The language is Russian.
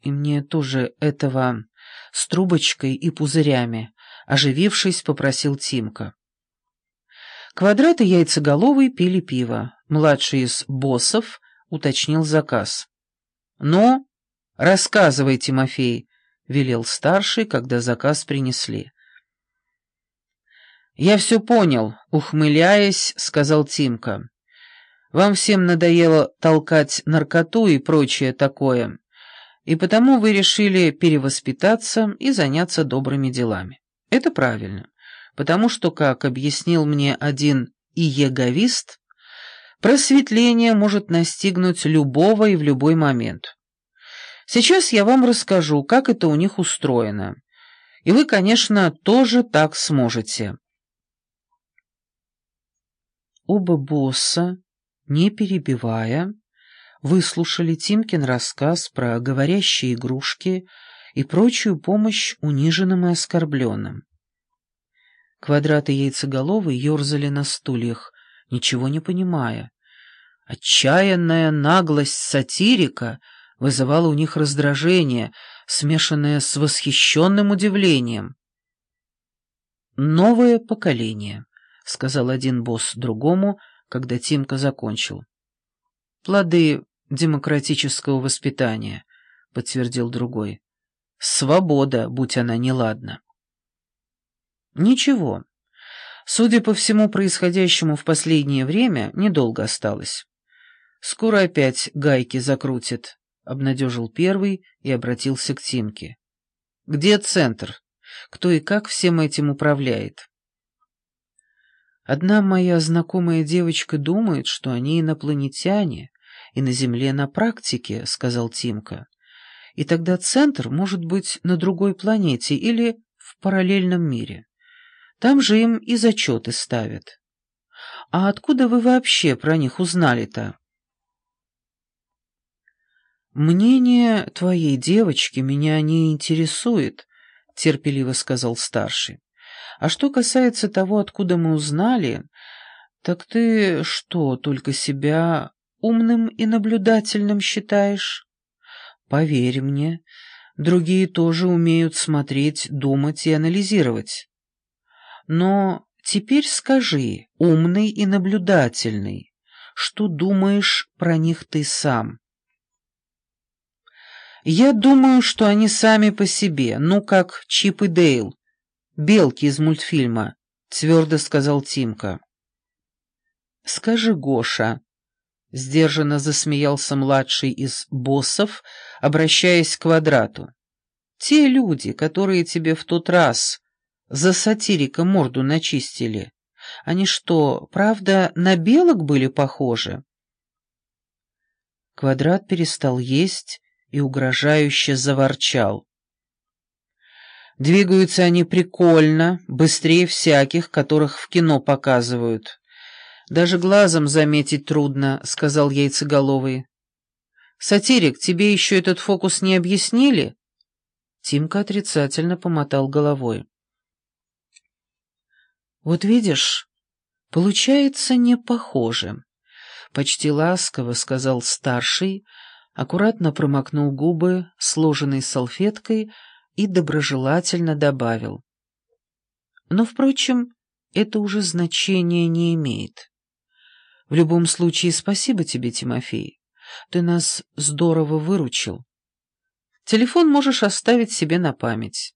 И мне тоже этого с трубочкой и пузырями, оживившись, попросил Тимка. Квадрат и яйцеголовый пили пиво. Младший из боссов уточнил заказ. «Ну, рассказывай, Тимофей», — велел старший, когда заказ принесли. «Я все понял», — ухмыляясь, сказал Тимка. «Вам всем надоело толкать наркоту и прочее такое, и потому вы решили перевоспитаться и заняться добрыми делами. Это правильно потому что, как объяснил мне один иеговист, просветление может настигнуть любого и в любой момент. Сейчас я вам расскажу, как это у них устроено. И вы, конечно, тоже так сможете. Оба босса, не перебивая, выслушали Тимкин рассказ про говорящие игрушки и прочую помощь униженным и оскорбленным. Квадраты яйцеголовые ерзали на стульях, ничего не понимая. Отчаянная наглость сатирика вызывала у них раздражение, смешанное с восхищенным удивлением. «Новое поколение», — сказал один босс другому, когда Тимка закончил. «Плоды демократического воспитания», — подтвердил другой. «Свобода, будь она неладна». Ничего. Судя по всему происходящему в последнее время, недолго осталось. Скоро опять гайки закрутит, — обнадежил первый и обратился к Тимке. Где центр? Кто и как всем этим управляет? Одна моя знакомая девочка думает, что они инопланетяне, и на Земле на практике, — сказал Тимка. И тогда центр может быть на другой планете или в параллельном мире. Там же им и зачеты ставят. А откуда вы вообще про них узнали-то? «Мнение твоей девочки меня не интересует», — терпеливо сказал старший. «А что касается того, откуда мы узнали, так ты что, только себя умным и наблюдательным считаешь? Поверь мне, другие тоже умеют смотреть, думать и анализировать. Но теперь скажи, умный и наблюдательный, что думаешь про них ты сам? Я думаю, что они сами по себе, ну, как Чип и Дейл, белки из мультфильма, твердо сказал Тимка. Скажи, Гоша, сдержанно засмеялся младший из боссов, обращаясь к квадрату. Те люди, которые тебе в тот раз за сатирика морду начистили. Они что, правда, на белок были похожи? Квадрат перестал есть и угрожающе заворчал. Двигаются они прикольно, быстрее всяких, которых в кино показывают. Даже глазом заметить трудно, — сказал яйцеголовый. Сатирик, тебе еще этот фокус не объяснили? Тимка отрицательно помотал головой. Вот видишь, получается не похоже. Почти ласково сказал старший, аккуратно промокнул губы сложенной салфеткой и доброжелательно добавил. Но, впрочем, это уже значения не имеет. В любом случае, спасибо тебе, Тимофей. Ты нас здорово выручил. Телефон можешь оставить себе на память.